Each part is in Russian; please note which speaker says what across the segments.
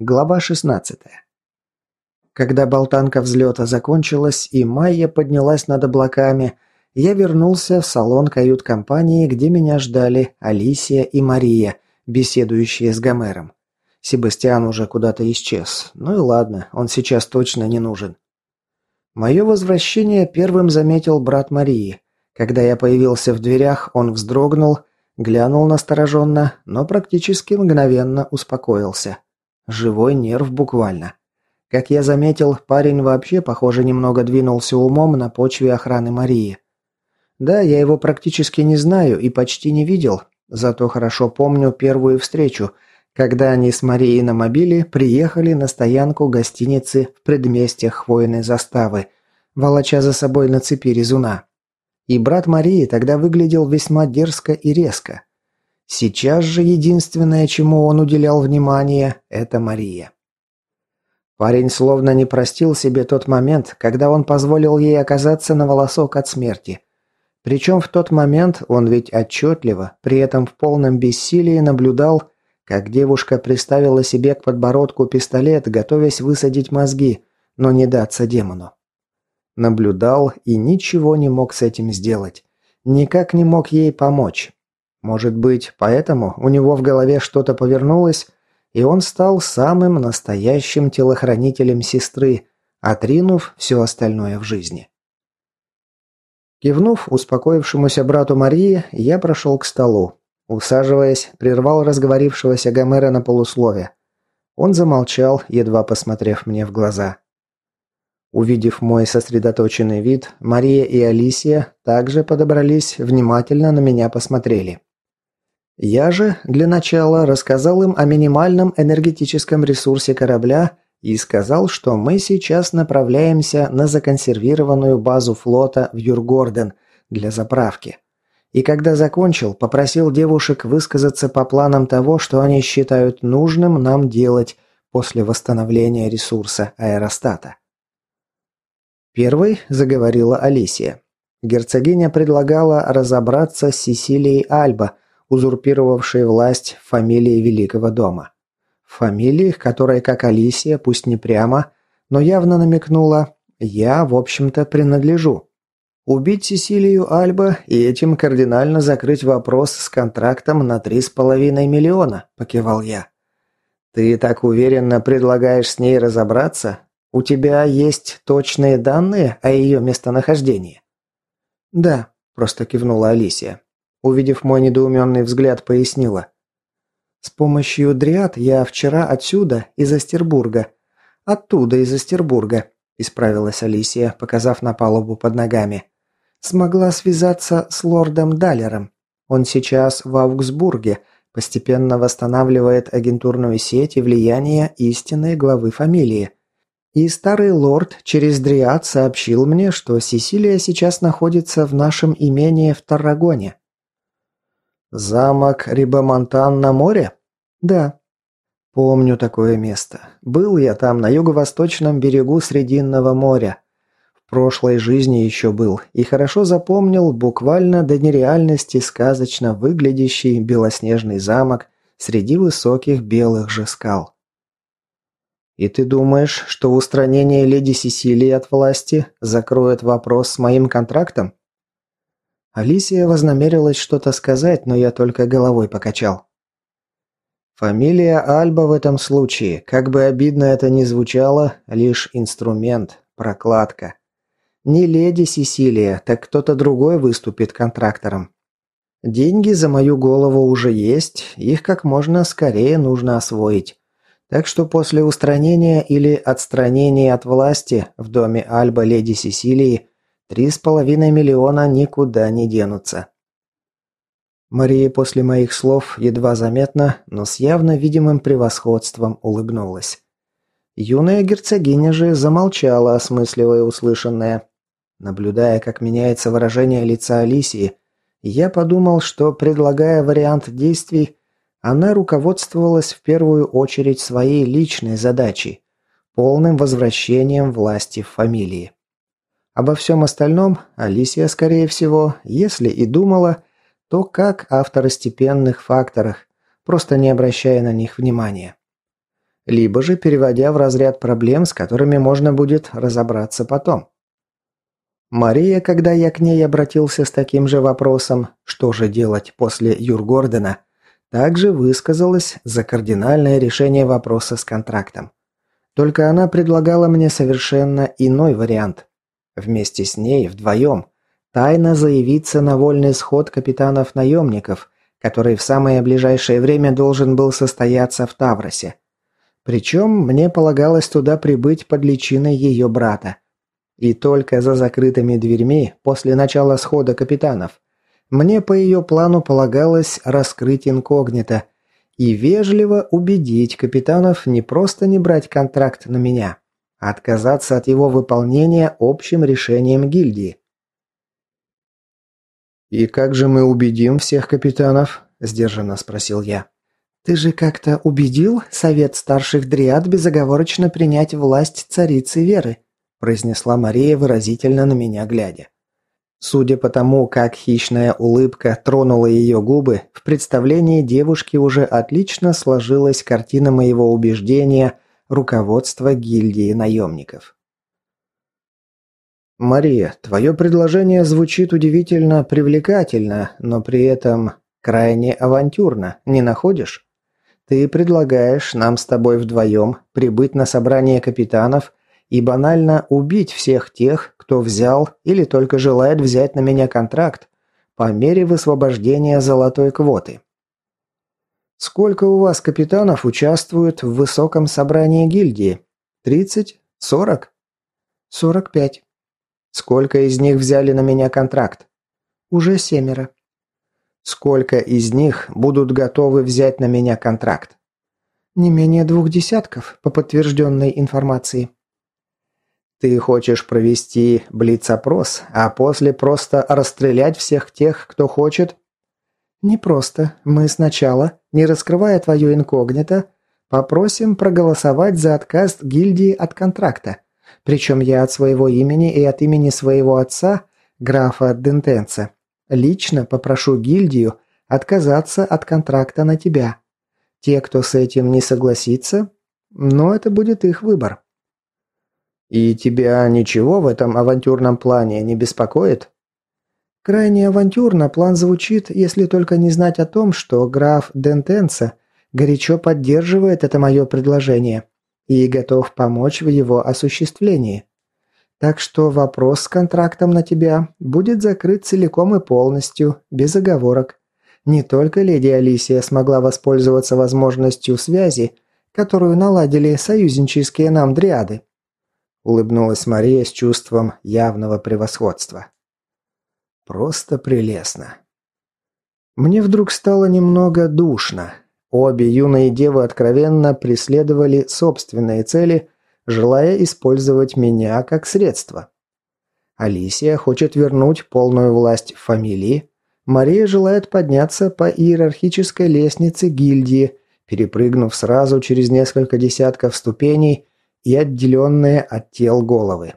Speaker 1: Глава 16. Когда болтанка взлета закончилась и Майя поднялась над облаками, я вернулся в салон кают-компании, где меня ждали Алисия и Мария, беседующие с Гомером. Себастьян уже куда-то исчез. Ну и ладно, он сейчас точно не нужен. Мое возвращение первым заметил брат Марии. Когда я появился в дверях, он вздрогнул, глянул настороженно, но практически мгновенно успокоился. Живой нерв буквально. Как я заметил, парень вообще, похоже, немного двинулся умом на почве охраны Марии. Да, я его практически не знаю и почти не видел, зато хорошо помню первую встречу, когда они с Марией на мобиле приехали на стоянку гостиницы в предместьях хвойной заставы, волоча за собой на цепи резуна. И брат Марии тогда выглядел весьма дерзко и резко. Сейчас же единственное, чему он уделял внимание, это Мария. Парень словно не простил себе тот момент, когда он позволил ей оказаться на волосок от смерти. Причем в тот момент он ведь отчетливо, при этом в полном бессилии наблюдал, как девушка приставила себе к подбородку пистолет, готовясь высадить мозги, но не даться демону. Наблюдал и ничего не мог с этим сделать. Никак не мог ей помочь. Может быть, поэтому у него в голове что-то повернулось, и он стал самым настоящим телохранителем сестры, отринув все остальное в жизни. Кивнув успокоившемуся брату Марии, я прошел к столу. Усаживаясь, прервал разговорившегося Гомера на полуслове. Он замолчал, едва посмотрев мне в глаза. Увидев мой сосредоточенный вид, Мария и Алисия также подобрались, внимательно на меня посмотрели. Я же для начала рассказал им о минимальном энергетическом ресурсе корабля и сказал, что мы сейчас направляемся на законсервированную базу флота в Юргорден для заправки. И когда закончил, попросил девушек высказаться по планам того, что они считают нужным нам делать после восстановления ресурса аэростата. Первой заговорила Алисия. Герцогиня предлагала разобраться с Сесилией Альба – узурпировавшей власть фамилии Великого дома. Фамилии, которой, как Алисия, пусть не прямо, но явно намекнула «я, в общем-то, принадлежу». Убить Сесилию Альба и этим кардинально закрыть вопрос с контрактом на три с половиной миллиона, покивал я. Ты так уверенно предлагаешь с ней разобраться? У тебя есть точные данные о ее местонахождении? Да, просто кивнула Алисия. Увидев мой недоуменный взгляд, пояснила. «С помощью дриад я вчера отсюда, из Астербурга. Оттуда, из Астербурга», – исправилась Алисия, показав на палубу под ногами. «Смогла связаться с лордом Далером. Он сейчас в Аугсбурге, постепенно восстанавливает агентурную сеть и влияние истинной главы фамилии. И старый лорд через Дриад сообщил мне, что Сесилия сейчас находится в нашем имении в Таррагоне. «Замок Рибамонтан на море?» «Да». «Помню такое место. Был я там, на юго-восточном берегу Срединного моря. В прошлой жизни еще был, и хорошо запомнил буквально до нереальности сказочно выглядящий белоснежный замок среди высоких белых же скал». «И ты думаешь, что устранение леди Сесилии от власти закроет вопрос с моим контрактом?» Алисия вознамерилась что-то сказать, но я только головой покачал. Фамилия Альба в этом случае, как бы обидно это ни звучало, лишь инструмент, прокладка. Не леди Сесилия, так кто-то другой выступит контрактором. Деньги за мою голову уже есть, их как можно скорее нужно освоить. Так что после устранения или отстранения от власти в доме Альба леди Сесилии Три с половиной миллиона никуда не денутся. Мария после моих слов едва заметно, но с явно видимым превосходством улыбнулась. Юная герцогиня же замолчала, осмысливая услышанное. Наблюдая, как меняется выражение лица Алисии, я подумал, что, предлагая вариант действий, она руководствовалась в первую очередь своей личной задачей – полным возвращением власти в фамилии. Обо всем остальном Алисия, скорее всего, если и думала, то как о второстепенных факторах, просто не обращая на них внимания. либо же переводя в разряд проблем, с которыми можно будет разобраться потом. Мария, когда я к ней обратился с таким же вопросом, что же делать после Юргордена, также высказалась за кардинальное решение вопроса с контрактом. Только она предлагала мне совершенно иной вариант. Вместе с ней, вдвоем, тайно заявиться на вольный сход капитанов-наемников, который в самое ближайшее время должен был состояться в Тавросе. Причем мне полагалось туда прибыть под личиной ее брата. И только за закрытыми дверьми, после начала схода капитанов, мне по ее плану полагалось раскрыть инкогнито и вежливо убедить капитанов не просто не брать контракт на меня, отказаться от его выполнения общим решением гильдии. «И как же мы убедим всех капитанов?» – сдержанно спросил я. «Ты же как-то убедил совет старших дриад безоговорочно принять власть царицы Веры?» – произнесла Мария, выразительно на меня глядя. Судя по тому, как хищная улыбка тронула ее губы, в представлении девушки уже отлично сложилась картина моего убеждения руководства гильдии наемников. «Мария, твое предложение звучит удивительно привлекательно, но при этом крайне авантюрно, не находишь? Ты предлагаешь нам с тобой вдвоем прибыть на собрание капитанов и банально убить всех тех, кто взял или только желает взять на меня контракт по мере высвобождения золотой квоты. Сколько у вас капитанов участвуют в высоком собрании гильдии? 30? 40? 45. Сколько из них взяли на меня контракт? Уже семеро. Сколько из них будут готовы взять на меня контракт? Не менее двух десятков, по подтвержденной информации. Ты хочешь провести блиц-опрос, а после просто расстрелять всех тех, кто хочет? Не просто. Мы сначала, не раскрывая твое инкогнито, попросим проголосовать за отказ гильдии от контракта. Причем я от своего имени и от имени своего отца, графа Дентенца, лично попрошу гильдию отказаться от контракта на тебя. Те, кто с этим не согласится, но это будет их выбор. «И тебя ничего в этом авантюрном плане не беспокоит?» Крайне авантюрно план звучит, если только не знать о том, что граф Дентенса горячо поддерживает это мое предложение и готов помочь в его осуществлении. Так что вопрос с контрактом на тебя будет закрыт целиком и полностью, без оговорок. Не только леди Алисия смогла воспользоваться возможностью связи, которую наладили союзнические нам дриады, улыбнулась Мария с чувством явного превосходства. Просто прелестно. Мне вдруг стало немного душно. Обе юные девы откровенно преследовали собственные цели, желая использовать меня как средство. Алисия хочет вернуть полную власть фамилии. Мария желает подняться по иерархической лестнице гильдии, перепрыгнув сразу через несколько десятков ступеней и отделенные от тел головы.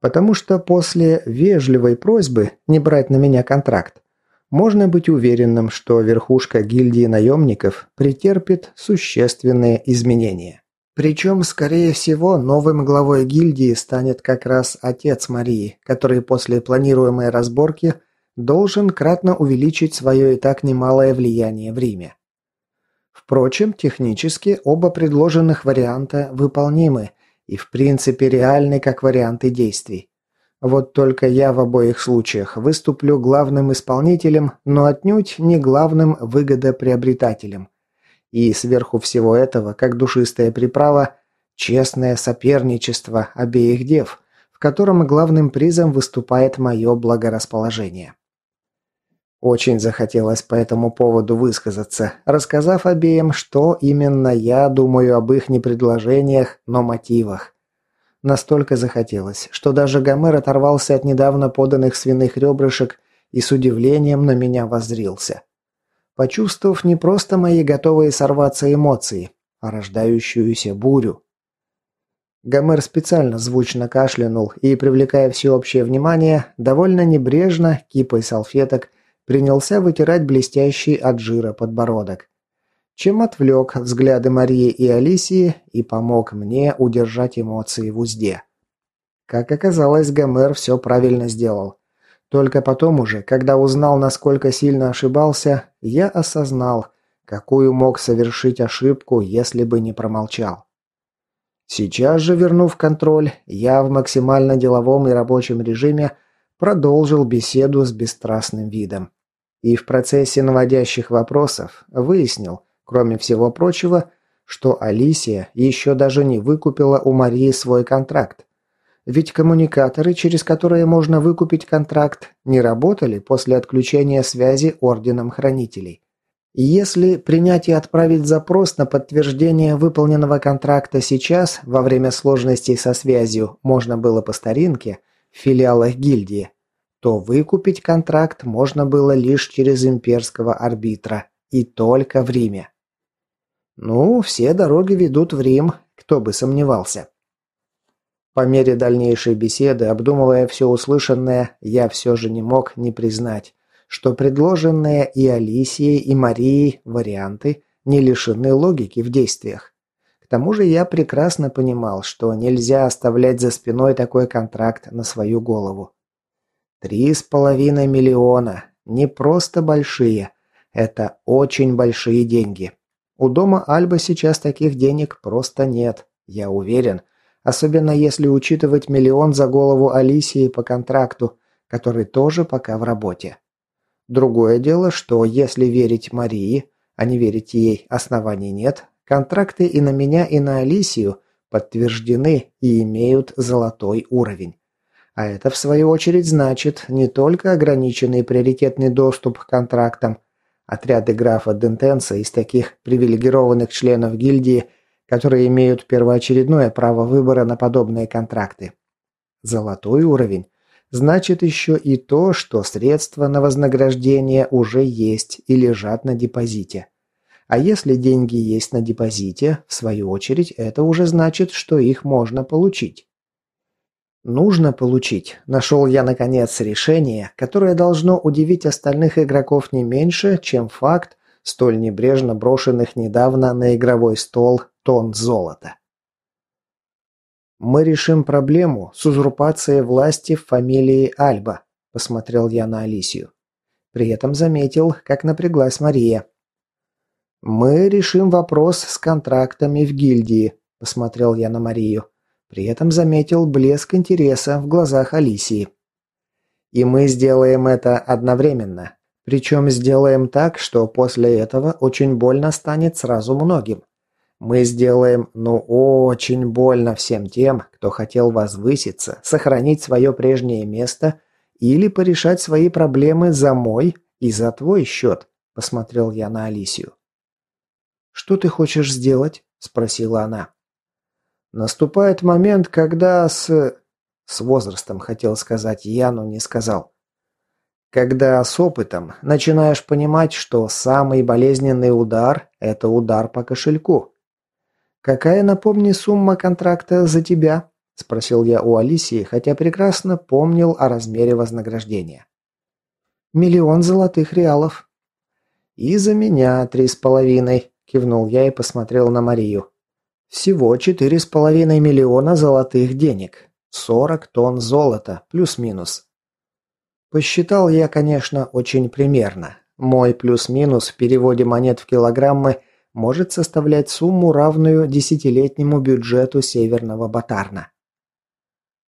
Speaker 1: Потому что после вежливой просьбы не брать на меня контракт, можно быть уверенным, что верхушка гильдии наемников претерпит существенные изменения. Причем, скорее всего, новым главой гильдии станет как раз отец Марии, который после планируемой разборки должен кратно увеличить свое и так немалое влияние в Риме. Впрочем, технически оба предложенных варианта выполнимы и в принципе реальны как варианты действий. Вот только я в обоих случаях выступлю главным исполнителем, но отнюдь не главным выгодоприобретателем. И сверху всего этого, как душистая приправа, честное соперничество обеих дев, в котором главным призом выступает мое благорасположение. Очень захотелось по этому поводу высказаться, рассказав обеим, что именно я думаю об их не предложениях, но мотивах. Настолько захотелось, что даже Гомер оторвался от недавно поданных свиных ребрышек и с удивлением на меня воззрился. Почувствовав не просто мои готовые сорваться эмоции, а рождающуюся бурю. Гомер специально звучно кашлянул и, привлекая всеобщее внимание, довольно небрежно, кипой салфеток, принялся вытирать блестящий от жира подбородок. чем отвлек взгляды Марии и Алисии и помог мне удержать эмоции в узде. Как оказалось, Гомер все правильно сделал. Только потом уже, когда узнал, насколько сильно ошибался, я осознал, какую мог совершить ошибку, если бы не промолчал. Сейчас же, вернув контроль, я в максимально деловом и рабочем режиме продолжил беседу с бесстрастным видом. И в процессе наводящих вопросов выяснил, кроме всего прочего, что Алисия еще даже не выкупила у Марии свой контракт. Ведь коммуникаторы, через которые можно выкупить контракт, не работали после отключения связи Орденом Хранителей. И если принять и отправить запрос на подтверждение выполненного контракта сейчас, во время сложностей со связью, можно было по старинке, в филиалах гильдии, то выкупить контракт можно было лишь через имперского арбитра, и только в Риме. Ну, все дороги ведут в Рим, кто бы сомневался. По мере дальнейшей беседы, обдумывая все услышанное, я все же не мог не признать, что предложенные и Алисией, и Марией варианты не лишены логики в действиях. К тому же я прекрасно понимал, что нельзя оставлять за спиной такой контракт на свою голову. Три с половиной миллиона. Не просто большие. Это очень большие деньги. У дома Альба сейчас таких денег просто нет, я уверен. Особенно если учитывать миллион за голову Алисии по контракту, который тоже пока в работе. Другое дело, что если верить Марии, а не верить ей оснований нет, контракты и на меня, и на Алисию подтверждены и имеют золотой уровень. А это в свою очередь значит не только ограниченный приоритетный доступ к контрактам. Отряды графа Дентенса из таких привилегированных членов гильдии – которые имеют первоочередное право выбора на подобные контракты. Золотой уровень значит еще и то, что средства на вознаграждение уже есть и лежат на депозите. А если деньги есть на депозите, в свою очередь, это уже значит, что их можно получить. Нужно получить. Нашел я, наконец, решение, которое должно удивить остальных игроков не меньше, чем факт, столь небрежно брошенных недавно на игровой стол тонн золота. «Мы решим проблему с узурпацией власти в фамилии Альба», – посмотрел я на Алисию. При этом заметил, как напряглась Мария. «Мы решим вопрос с контрактами в гильдии», – посмотрел я на Марию. При этом заметил блеск интереса в глазах Алисии. «И мы сделаем это одновременно. Причем сделаем так, что после этого очень больно станет сразу многим. Мы сделаем, ну, очень больно всем тем, кто хотел возвыситься, сохранить свое прежнее место или порешать свои проблемы за мой и за твой счет», – посмотрел я на Алисию. «Что ты хочешь сделать?» – спросила она. «Наступает момент, когда с...» С возрастом хотел сказать я, но не сказал. Когда с опытом начинаешь понимать, что самый болезненный удар – это удар по кошельку. «Какая, напомни, сумма контракта за тебя?» – спросил я у Алисии, хотя прекрасно помнил о размере вознаграждения. «Миллион золотых реалов». «И за меня три с половиной», – кивнул я и посмотрел на Марию. «Всего четыре с половиной миллиона золотых денег. Сорок тонн золота, плюс-минус». Посчитал я, конечно, очень примерно. Мой плюс-минус в переводе монет в килограммы – может составлять сумму, равную десятилетнему бюджету Северного Батарна.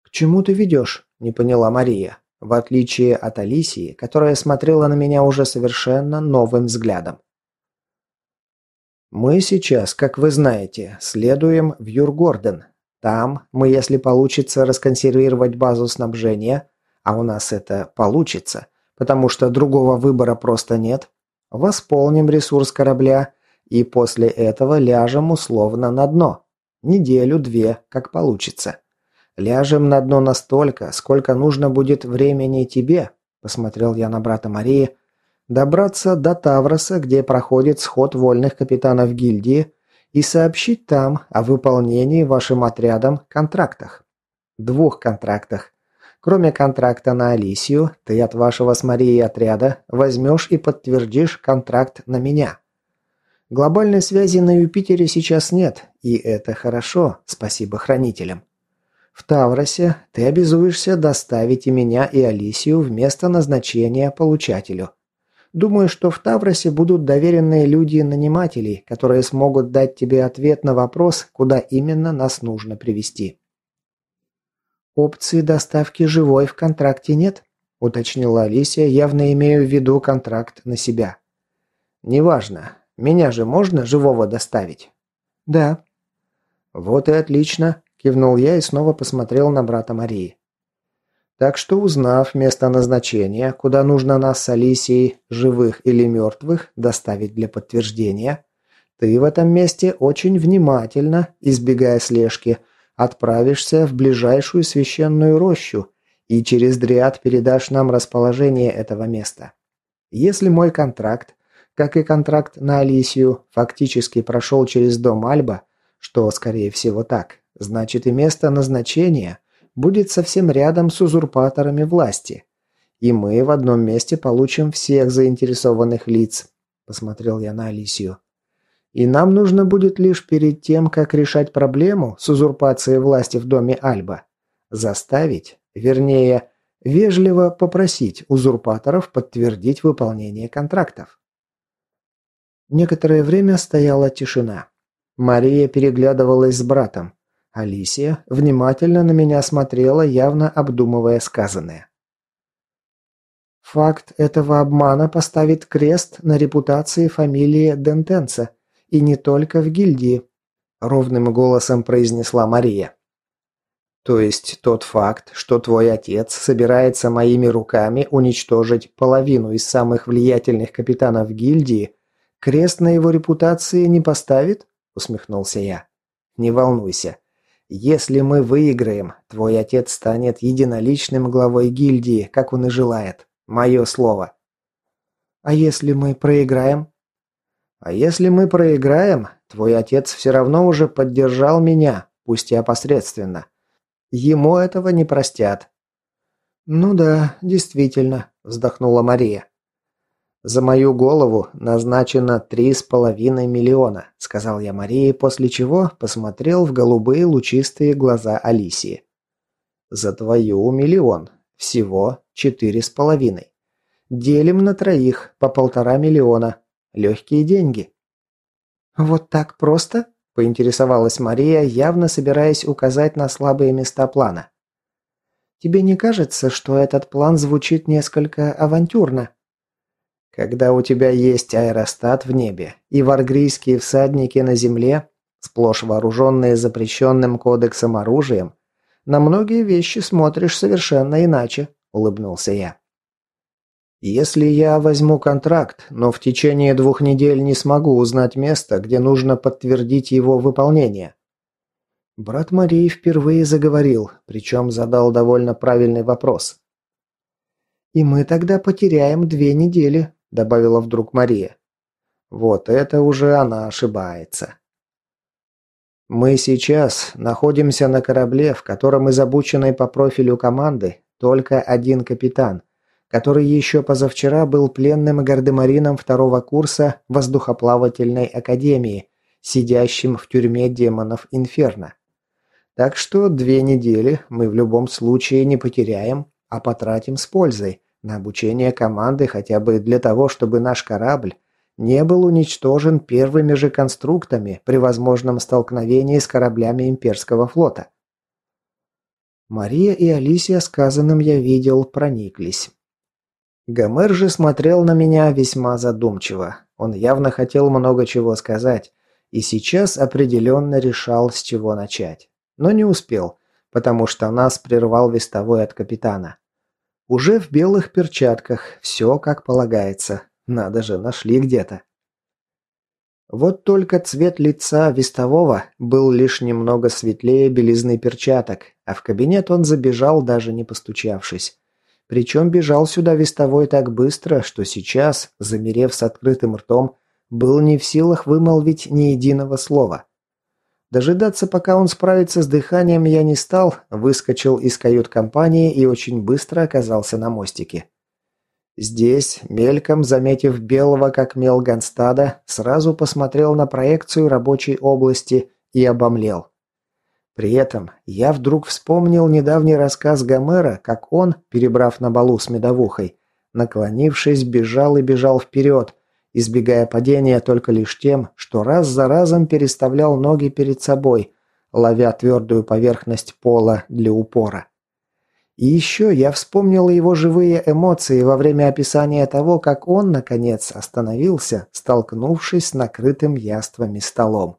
Speaker 1: «К чему ты ведешь?» – не поняла Мария, в отличие от Алисии, которая смотрела на меня уже совершенно новым взглядом. «Мы сейчас, как вы знаете, следуем в Юргорден. Там мы, если получится расконсервировать базу снабжения, а у нас это получится, потому что другого выбора просто нет, восполним ресурс корабля и после этого ляжем условно на дно. Неделю-две, как получится. Ляжем на дно настолько, сколько нужно будет времени тебе, посмотрел я на брата Марии, добраться до Тавроса, где проходит сход вольных капитанов гильдии, и сообщить там о выполнении вашим отрядом контрактах. Двух контрактах. Кроме контракта на Алисию, ты от вашего с Марией отряда возьмешь и подтвердишь контракт на меня. Глобальной связи на Юпитере сейчас нет, и это хорошо, спасибо хранителям. В Тавросе ты обязуешься доставить и меня, и Алисию в место назначения получателю. Думаю, что в Тавросе будут доверенные люди-нанимателей, которые смогут дать тебе ответ на вопрос, куда именно нас нужно привести. Опции доставки живой в контракте нет, уточнила Алисия, явно имея в виду контракт на себя. Неважно. Меня же можно живого доставить? Да. Вот и отлично, кивнул я и снова посмотрел на брата Марии. Так что, узнав место назначения, куда нужно нас с Алисией, живых или мертвых, доставить для подтверждения, ты в этом месте очень внимательно, избегая слежки, отправишься в ближайшую священную рощу и через дриад передашь нам расположение этого места. Если мой контракт, как и контракт на Алисию, фактически прошел через дом Альба, что, скорее всего, так, значит и место назначения – будет совсем рядом с узурпаторами власти. И мы в одном месте получим всех заинтересованных лиц», – посмотрел я на Алисию. «И нам нужно будет лишь перед тем, как решать проблему с узурпацией власти в доме Альба, заставить, вернее, вежливо попросить узурпаторов подтвердить выполнение контрактов». Некоторое время стояла тишина. Мария переглядывалась с братом. Алисия внимательно на меня смотрела, явно обдумывая сказанное. Факт этого обмана поставит крест на репутации фамилии Дентенца, и не только в гильдии, ровным голосом произнесла Мария. То есть тот факт, что твой отец собирается моими руками уничтожить половину из самых влиятельных капитанов гильдии, крест на его репутации не поставит? усмехнулся я. Не волнуйся. Если мы выиграем, твой отец станет единоличным главой гильдии, как он и желает. Мое слово. А если мы проиграем? А если мы проиграем, твой отец все равно уже поддержал меня, пусть и опосредственно. Ему этого не простят. Ну да, действительно, вздохнула Мария. «За мою голову назначено три с половиной миллиона», – сказал я Марии, после чего посмотрел в голубые лучистые глаза Алисии. «За твою миллион. Всего четыре с половиной. Делим на троих по полтора миллиона. Легкие деньги». «Вот так просто?» – поинтересовалась Мария, явно собираясь указать на слабые места плана. «Тебе не кажется, что этот план звучит несколько авантюрно?» Когда у тебя есть аэростат в небе и варгрийские всадники на земле, сплошь вооруженные запрещенным кодексом оружием, на многие вещи смотришь совершенно иначе», – улыбнулся я. «Если я возьму контракт, но в течение двух недель не смогу узнать место, где нужно подтвердить его выполнение». Брат Марии впервые заговорил, причем задал довольно правильный вопрос. «И мы тогда потеряем две недели», добавила вдруг Мария. Вот это уже она ошибается. Мы сейчас находимся на корабле, в котором из обученной по профилю команды только один капитан, который еще позавчера был пленным гардемарином второго курса воздухоплавательной академии, сидящим в тюрьме демонов Инферно. Так что две недели мы в любом случае не потеряем, а потратим с пользой, на обучение команды хотя бы для того, чтобы наш корабль не был уничтожен первыми же конструктами при возможном столкновении с кораблями имперского флота. Мария и Алисия сказанным я видел прониклись. Гомер же смотрел на меня весьма задумчиво. Он явно хотел много чего сказать, и сейчас определенно решал, с чего начать. Но не успел, потому что нас прервал вестовой от капитана. Уже в белых перчатках, все как полагается. Надо же, нашли где-то. Вот только цвет лица вестового был лишь немного светлее белизны перчаток, а в кабинет он забежал, даже не постучавшись. Причем бежал сюда вестовой так быстро, что сейчас, замерев с открытым ртом, был не в силах вымолвить ни единого слова. Дожидаться, пока он справится с дыханием, я не стал, выскочил из кают-компании и очень быстро оказался на мостике. Здесь, мельком заметив белого как мел Ганстада, сразу посмотрел на проекцию рабочей области и обомлел. При этом я вдруг вспомнил недавний рассказ Гомера, как он, перебрав на балу с медовухой, наклонившись, бежал и бежал вперед, избегая падения только лишь тем, что раз за разом переставлял ноги перед собой, ловя твердую поверхность пола для упора. И еще я вспомнил его живые эмоции во время описания того, как он, наконец, остановился, столкнувшись с накрытым яствами столом.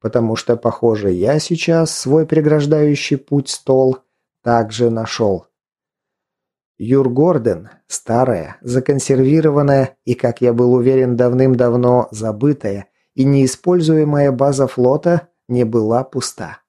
Speaker 1: Потому что, похоже, я сейчас свой преграждающий путь стол также нашел. Юр Горден, старая, законсервированная и, как я был уверен, давным-давно забытая и неиспользуемая база флота не была пуста.